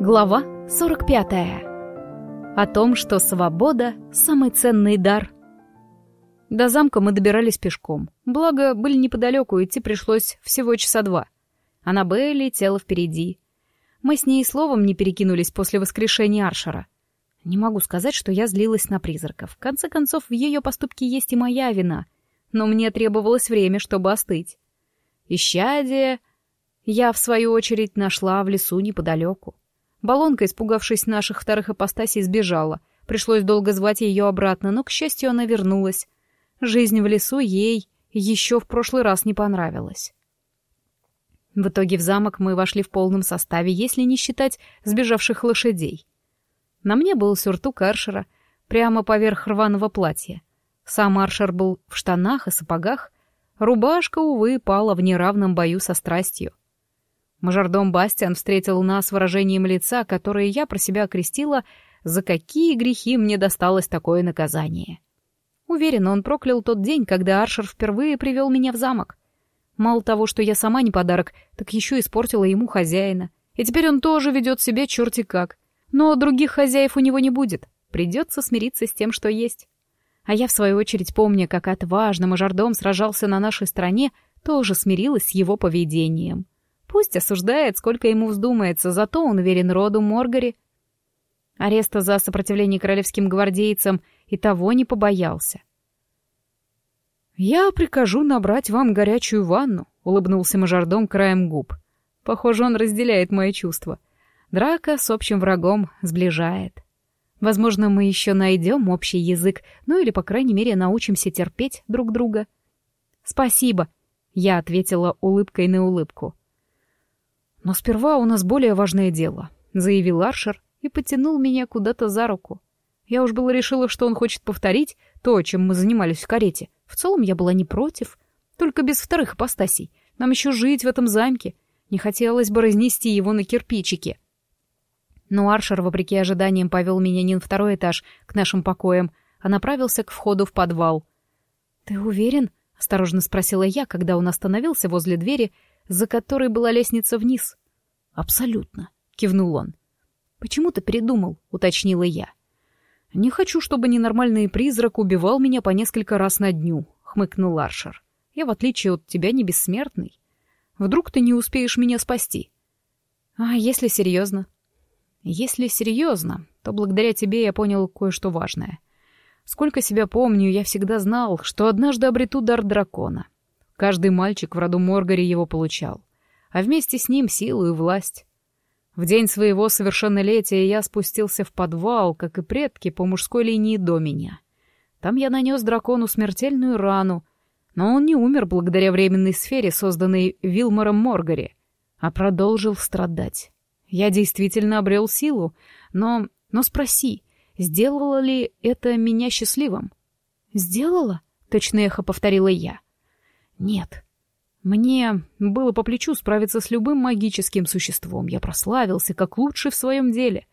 Глава 45. О том, что свобода — самый ценный дар. До замка мы добирались пешком. Благо, были неподалеку, идти пришлось всего часа два. Аннабель летела впереди. Мы с ней словом не перекинулись после воскрешения Аршера. Не могу сказать, что я злилась на призраков. В конце концов, в ее поступке есть и моя вина. Но мне требовалось время, чтобы остыть. Исчадие я, в свою очередь, нашла в лесу неподалеку. Балонка, испугавшись наших вторых ипостасей, сбежала. Пришлось долго звать ее обратно, но, к счастью, она вернулась. Жизнь в лесу ей еще в прошлый раз не понравилась. В итоге в замок мы вошли в полном составе, если не считать сбежавших лошадей. На мне был сюртук Аршера, прямо поверх рваного платья. Сам Аршер был в штанах и сапогах. Рубашка, увы, пала в неравном бою со страстью. Мажордом Бастиан встретил нас выражением лица, которое я про себя окрестила, за какие грехи мне досталось такое наказание. Уверен, он проклял тот день, когда Аршер впервые привел меня в замок. Мало того, что я сама не подарок, так еще испортила ему хозяина. И теперь он тоже ведет себя черти как. Но других хозяев у него не будет. Придется смириться с тем, что есть. А я, в свою очередь, помня, как отважно мажордом сражался на нашей стороне, тоже смирилась с его поведением. Пусть осуждает, сколько ему вздумается, зато он верен роду Моргари. Ареста за сопротивление королевским гвардейцам и того не побоялся. «Я прикажу набрать вам горячую ванну», — улыбнулся мажордом краем губ. Похоже, он разделяет мои чувства. Драка с общим врагом сближает. Возможно, мы еще найдем общий язык, ну или, по крайней мере, научимся терпеть друг друга. «Спасибо», — я ответила улыбкой на улыбку. «Но сперва у нас более важное дело», — заявил Аршер и потянул меня куда-то за руку. Я уж было решила, что он хочет повторить то, чем мы занимались в карете. В целом я была не против, только без вторых ипостасей. Нам еще жить в этом замке. Не хотелось бы разнести его на кирпичики. Но Аршер, вопреки ожиданиям, повел меня не на второй этаж, к нашим покоям, а направился к входу в подвал. «Ты уверен?» — осторожно спросила я, когда он остановился возле двери, за которой была лестница вниз. «Абсолютно», — кивнул он. «Почему ты передумал?» — уточнила я. «Не хочу, чтобы ненормальный призрак убивал меня по несколько раз на дню», — хмыкнул Аршер. «Я, в отличие от тебя, не бессмертный. Вдруг ты не успеешь меня спасти?» «А если серьезно?» «Если серьезно, то благодаря тебе я понял кое-что важное. Сколько себя помню, я всегда знал, что однажды обрету дар дракона. Каждый мальчик в роду Моргари его получал. А вместе с ним силу и власть. В день своего совершеннолетия я спустился в подвал, как и предки, по мужской линии до меня. Там я нанес дракону смертельную рану, но он не умер благодаря временной сфере, созданной Вилмором Моргари, а продолжил страдать. Я действительно обрел силу, но... Но спроси, сделала ли это меня счастливым? «Сделала?» — точно эхо повторила я. Нет. Мне было по плечу справиться с любым магическим существом. Я прославился как лучший в своем деле.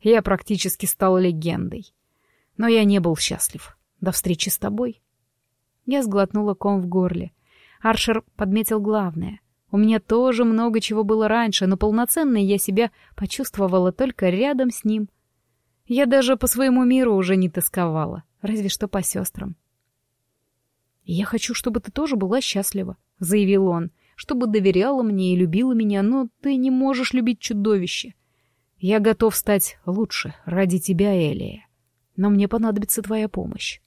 Я практически стал легендой. Но я не был счастлив. До встречи с тобой. Я сглотнула ком в горле. Аршер подметил главное. У меня тоже много чего было раньше, но полноценной я себя почувствовала только рядом с ним. Я даже по своему миру уже не тосковала, разве что по сестрам. «Я хочу, чтобы ты тоже была счастлива», — заявил он, «чтобы доверяла мне и любила меня, но ты не можешь любить чудовище. Я готов стать лучше ради тебя, Элия, но мне понадобится твоя помощь».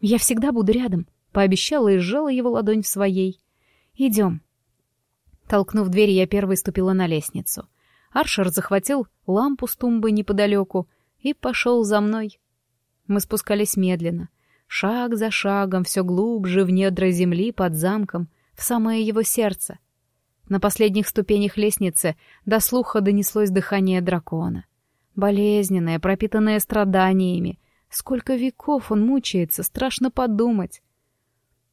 «Я всегда буду рядом», — пообещала и сжала его ладонь в своей. «Идем». Толкнув дверь, я первой ступила на лестницу. Аршер захватил лампу с тумбы неподалеку и пошел за мной. Мы спускались медленно. Шаг за шагом, все глубже в недра земли под замком, в самое его сердце. На последних ступенях лестницы до слуха донеслось дыхание дракона. Болезненное, пропитанное страданиями. Сколько веков он мучается, страшно подумать.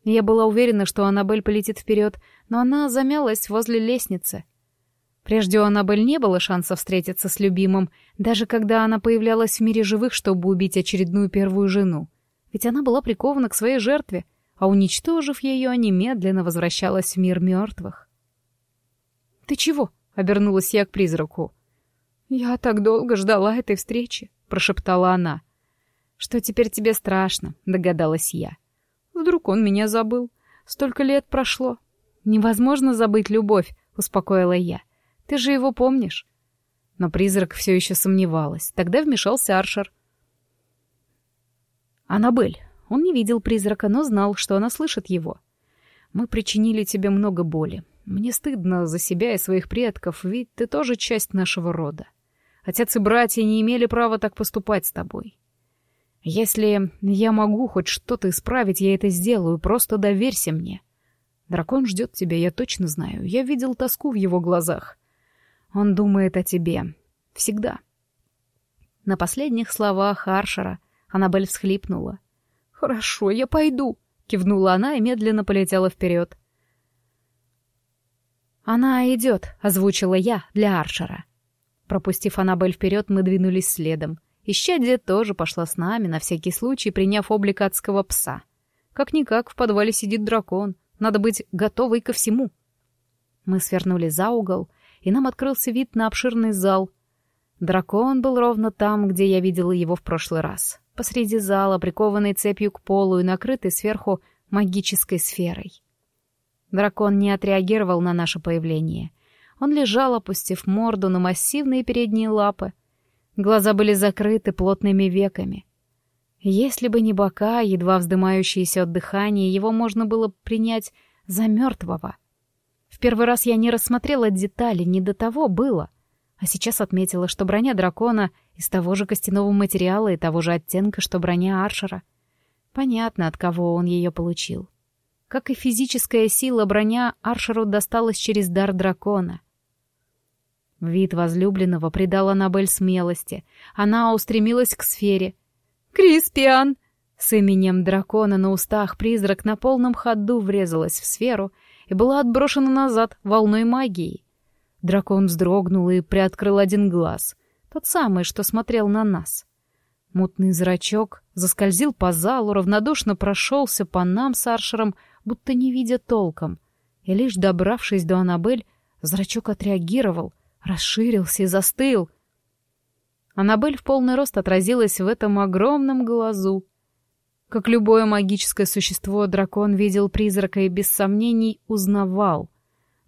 Я была уверена, что Аннабель полетит вперед, но она замялась возле лестницы. Прежде у Аннабель не было шанса встретиться с любимым, даже когда она появлялась в мире живых, чтобы убить очередную первую жену ведь она была прикована к своей жертве, а уничтожив ее, немедленно возвращалась в мир мертвых. «Ты чего?» — обернулась я к призраку. «Я так долго ждала этой встречи», — прошептала она. «Что теперь тебе страшно?» — догадалась я. «Вдруг он меня забыл? Столько лет прошло. Невозможно забыть любовь», — успокоила я. «Ты же его помнишь?» Но призрак все еще сомневалась. Тогда вмешался Аршер. «Аннабель». Он не видел призрака, но знал, что она слышит его. «Мы причинили тебе много боли. Мне стыдно за себя и своих предков, ведь ты тоже часть нашего рода. Отец и братья не имели права так поступать с тобой. Если я могу хоть что-то исправить, я это сделаю, просто доверься мне. Дракон ждет тебя, я точно знаю. Я видел тоску в его глазах. Он думает о тебе. Всегда. На последних словах Аршера Аннабель всхлипнула. «Хорошо, я пойду», — кивнула она и медленно полетела вперед. «Она идет», — озвучила я для Аршера. Пропустив Аннабель вперед, мы двинулись следом. Исчадие тоже пошла с нами, на всякий случай приняв облик адского пса. Как-никак в подвале сидит дракон, надо быть готовой ко всему. Мы свернули за угол, и нам открылся вид на обширный зал. Дракон был ровно там, где я видела его в прошлый раз посреди зала, прикованный цепью к полу и накрытый сверху магической сферой. Дракон не отреагировал на наше появление. Он лежал, опустив морду на массивные передние лапы. Глаза были закрыты плотными веками. Если бы не бока, едва вздымающиеся от дыхания, его можно было принять за мертвого. В первый раз я не рассмотрела детали, не до того было — а сейчас отметила, что броня дракона из того же костяного материала и того же оттенка, что броня Аршера. Понятно, от кого он ее получил. Как и физическая сила, броня Аршеру досталась через дар дракона. Вид возлюбленного придал Аннабель смелости. Она устремилась к сфере. «Криспиан!» С именем дракона на устах призрак на полном ходу врезалась в сферу и была отброшена назад волной магии. Дракон вздрогнул и приоткрыл один глаз, тот самый, что смотрел на нас. Мутный зрачок заскользил по залу, равнодушно прошелся по нам с Аршером, будто не видя толком. И лишь добравшись до Аннабель, зрачок отреагировал, расширился и застыл. Аннабель в полный рост отразилась в этом огромном глазу. Как любое магическое существо, дракон видел призрака и без сомнений узнавал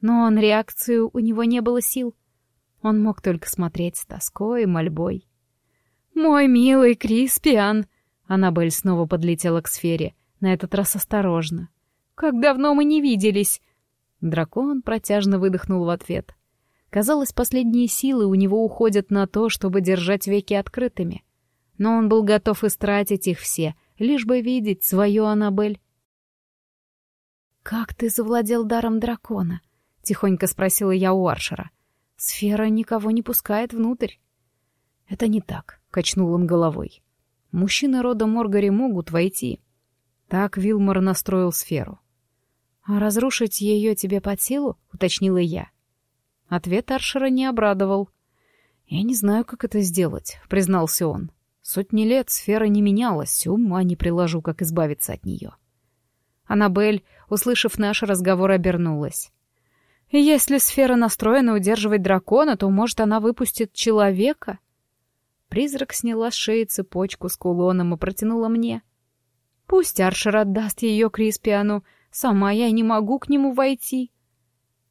но на реакцию у него не было сил. Он мог только смотреть с тоской и мольбой. «Мой милый Криспиан!» Аннабель снова подлетела к сфере, на этот раз осторожно. «Как давно мы не виделись!» Дракон протяжно выдохнул в ответ. Казалось, последние силы у него уходят на то, чтобы держать веки открытыми. Но он был готов истратить их все, лишь бы видеть свою Аннабель. «Как ты завладел даром дракона?» Тихонько спросила я у Аршера. Сфера никого не пускает внутрь. Это не так, качнул он головой. Мужчины рода Моргари могут войти. Так Вилмор настроил сферу. А разрушить ее тебе под силу? уточнила я. Ответ Аршера не обрадовал. «Я не знаю, как это сделать», — признался он. «Сотни лет сфера не менялась, ума не приложу, как избавиться от нее». Аннабель, услышав наш разговор, обернулась. Если сфера настроена удерживать дракона, то, может, она выпустит человека? Призрак сняла с шеи цепочку с кулоном и протянула мне. Пусть Аршер отдаст ее Криспиану, сама я не могу к нему войти.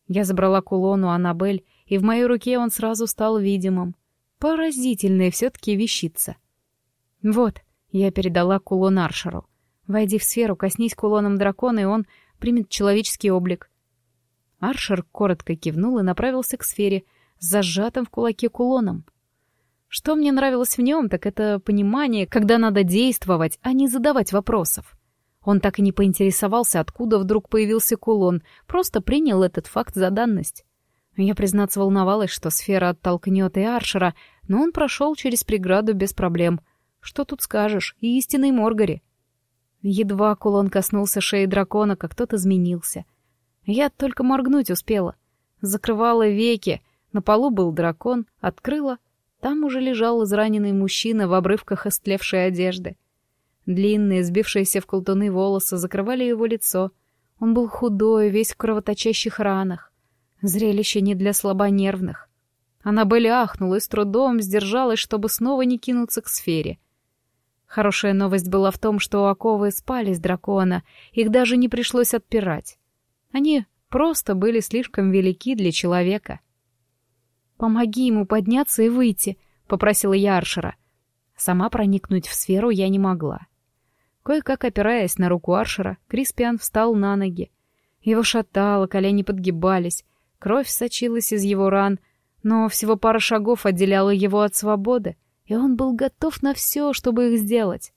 Я забрала кулон у Аннабель, и в моей руке он сразу стал видимым. Поразительная все-таки вещица. Вот, я передала кулон Аршеру. Войди в сферу, коснись кулоном дракона, и он примет человеческий облик. Аршер коротко кивнул и направился к сфере, с зажатым в кулаке кулоном. Что мне нравилось в нем, так это понимание, когда надо действовать, а не задавать вопросов. Он так и не поинтересовался, откуда вдруг появился кулон, просто принял этот факт за данность. Я, признаться, волновалась, что сфера оттолкнет и Аршера, но он прошел через преграду без проблем. Что тут скажешь, и истинный Моргари. Едва кулон коснулся шеи дракона, как тот изменился — я только моргнуть успела. Закрывала веки. На полу был дракон, открыла. Там уже лежал израненный мужчина в обрывках истлевшей одежды. Длинные, сбившиеся в колтуны волосы закрывали его лицо. Он был худой, весь в кровоточащих ранах. Зрелище не для слабонервных. Аннабель ахнула и с трудом сдержалась, чтобы снова не кинуться к сфере. Хорошая новость была в том, что оковы спали с дракона, их даже не пришлось отпирать. Они просто были слишком велики для человека. «Помоги ему подняться и выйти», — попросила я Аршера. Сама проникнуть в сферу я не могла. Кое-как опираясь на руку Аршера, Криспиан встал на ноги. Его шатало, колени подгибались, кровь сочилась из его ран, но всего пара шагов отделяла его от свободы, и он был готов на все, чтобы их сделать.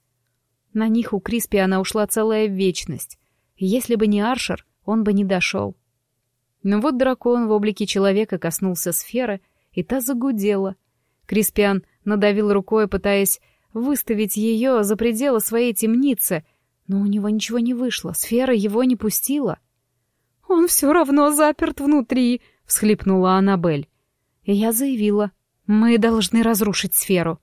На них у Криспиана ушла целая вечность, если бы не Аршер, он бы не дошел. Но вот дракон в облике человека коснулся сферы, и та загудела. Криспиан надавил рукой, пытаясь выставить ее за пределы своей темницы, но у него ничего не вышло, сфера его не пустила. «Он все равно заперт внутри», — всхлипнула Аннабель. И я заявила, «Мы должны разрушить сферу».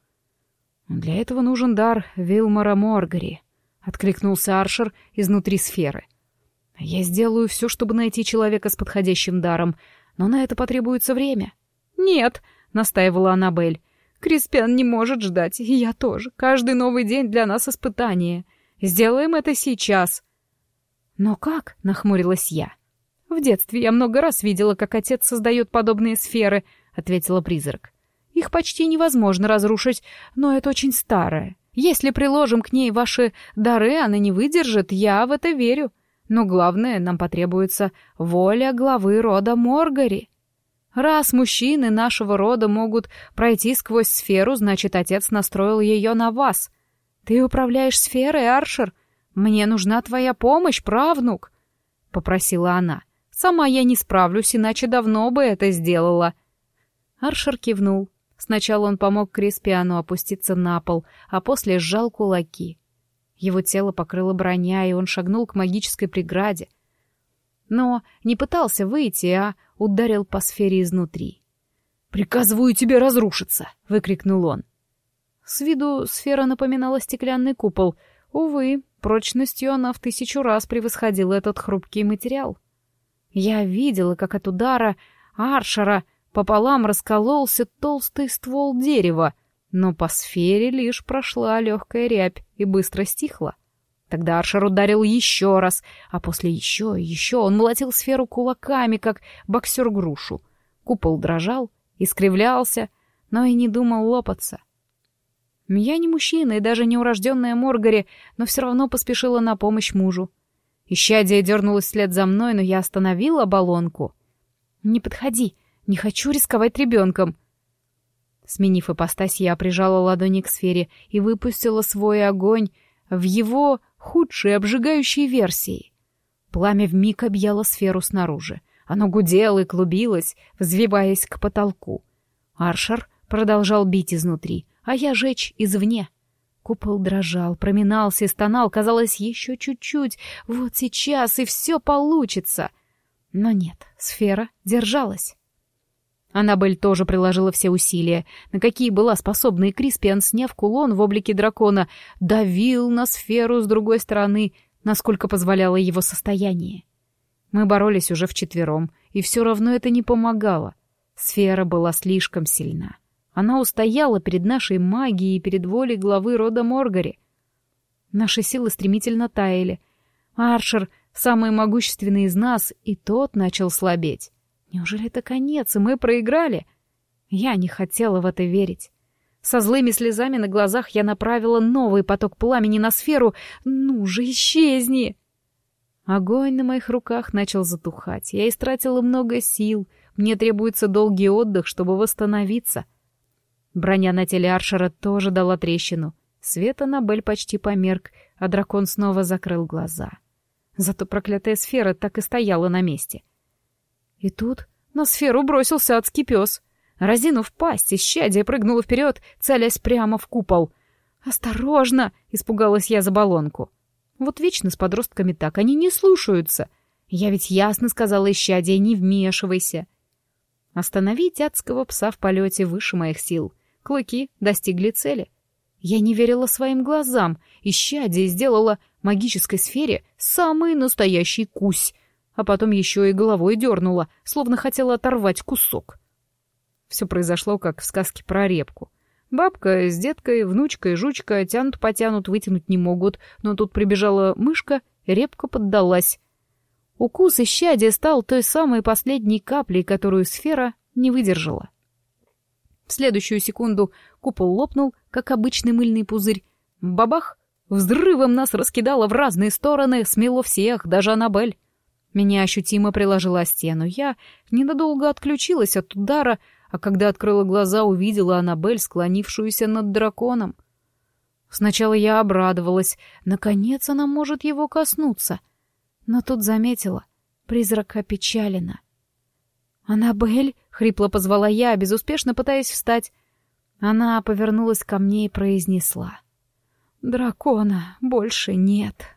«Для этого нужен дар Вилмара Моргари», — откликнулся Аршер изнутри сферы. «Я сделаю все, чтобы найти человека с подходящим даром, но на это потребуется время». «Нет», — настаивала Аннабель, Криспиан не может ждать, и я тоже. Каждый новый день для нас испытание. Сделаем это сейчас. Но как? Нахмурилась я. В детстве я много раз видела, как отец создает подобные сферы, ответила призрак. Их почти невозможно разрушить, но это очень старое. Если приложим к ней ваши дары, она не выдержит, я в это верю. Но главное, нам потребуется воля главы рода Моргари. Раз мужчины нашего рода могут пройти сквозь сферу, значит, отец настроил ее на вас. Ты управляешь сферой, Аршер. Мне нужна твоя помощь, правнук, — попросила она. Сама я не справлюсь, иначе давно бы это сделала. Аршер кивнул. Сначала он помог Криспиану опуститься на пол, а после сжал кулаки. Его тело покрыло броня, и он шагнул к магической преграде. Но не пытался выйти, а ударил по сфере изнутри. «Приказываю тебе разрушиться!» — выкрикнул он. С виду сфера напоминала стеклянный купол. Увы, прочностью она в тысячу раз превосходила этот хрупкий материал. Я видела, как от удара аршера пополам раскололся толстый ствол дерева, но по сфере лишь прошла легкая рябь и быстро стихла. Тогда Аршер ударил еще раз, а после еще и еще он молотил сферу кулаками, как боксер грушу. Купол дрожал, искривлялся, но и не думал лопаться. Я не мужчина и даже не урожденная Моргари, но все равно поспешила на помощь мужу. Ищадия дернулась вслед за мной, но я остановила баллонку. «Не подходи, не хочу рисковать ребенком». Сменив ипостась, я прижала ладони к сфере и выпустила свой огонь в его худшей обжигающей версии. Пламя вмиг объяло сферу снаружи. Оно гудело и клубилось, взвиваясь к потолку. Аршер продолжал бить изнутри, а я жечь извне. Купол дрожал, проминался и стонал, казалось, еще чуть-чуть, вот сейчас и все получится. Но нет, сфера держалась. Аннабель тоже приложила все усилия, на какие была способна, и Криспиан, сняв кулон в облике дракона, давил на сферу с другой стороны, насколько позволяло его состояние. Мы боролись уже вчетвером, и все равно это не помогало. Сфера была слишком сильна. Она устояла перед нашей магией и перед волей главы рода Моргари. Наши силы стремительно таяли. Аршер, самый могущественный из нас, и тот начал слабеть. Неужели это конец, и мы проиграли? Я не хотела в это верить. Со злыми слезами на глазах я направила новый поток пламени на сферу. «Ну же, исчезни!» Огонь на моих руках начал затухать. Я истратила много сил. Мне требуется долгий отдых, чтобы восстановиться. Броня на теле Аршера тоже дала трещину. Свет Аннабель почти померк, а дракон снова закрыл глаза. Зато проклятая сфера так и стояла на месте — и тут на сферу бросился адский пес. Разинув пасть, исчадие прыгнула вперед, целясь прямо в купол. «Осторожно!» — испугалась я за баллонку. Вот вечно с подростками так, они не слушаются. Я ведь ясно сказала исчадие, не вмешивайся. Остановить адского пса в полете выше моих сил. Клыки достигли цели. Я не верила своим глазам. Исчадие сделала магической сфере самый настоящий кусь — а потом еще и головой дернула, словно хотела оторвать кусок. Все произошло, как в сказке про репку. Бабка с деткой, внучка и жучка тянут-потянут, вытянуть не могут, но тут прибежала мышка, репка поддалась. Укус исчадия стал той самой последней каплей, которую сфера не выдержала. В следующую секунду купол лопнул, как обычный мыльный пузырь. Бабах! Взрывом нас раскидало в разные стороны, смело всех, даже Аннабель. Меня ощутимо приложила стену. Я ненадолго отключилась от удара, а когда открыла глаза, увидела Аннабель, склонившуюся над драконом. Сначала я обрадовалась. Наконец она может его коснуться. Но тут заметила. Призрак опечалена. «Аннабель!» — хрипло позвала я, безуспешно пытаясь встать. Она повернулась ко мне и произнесла. «Дракона больше нет».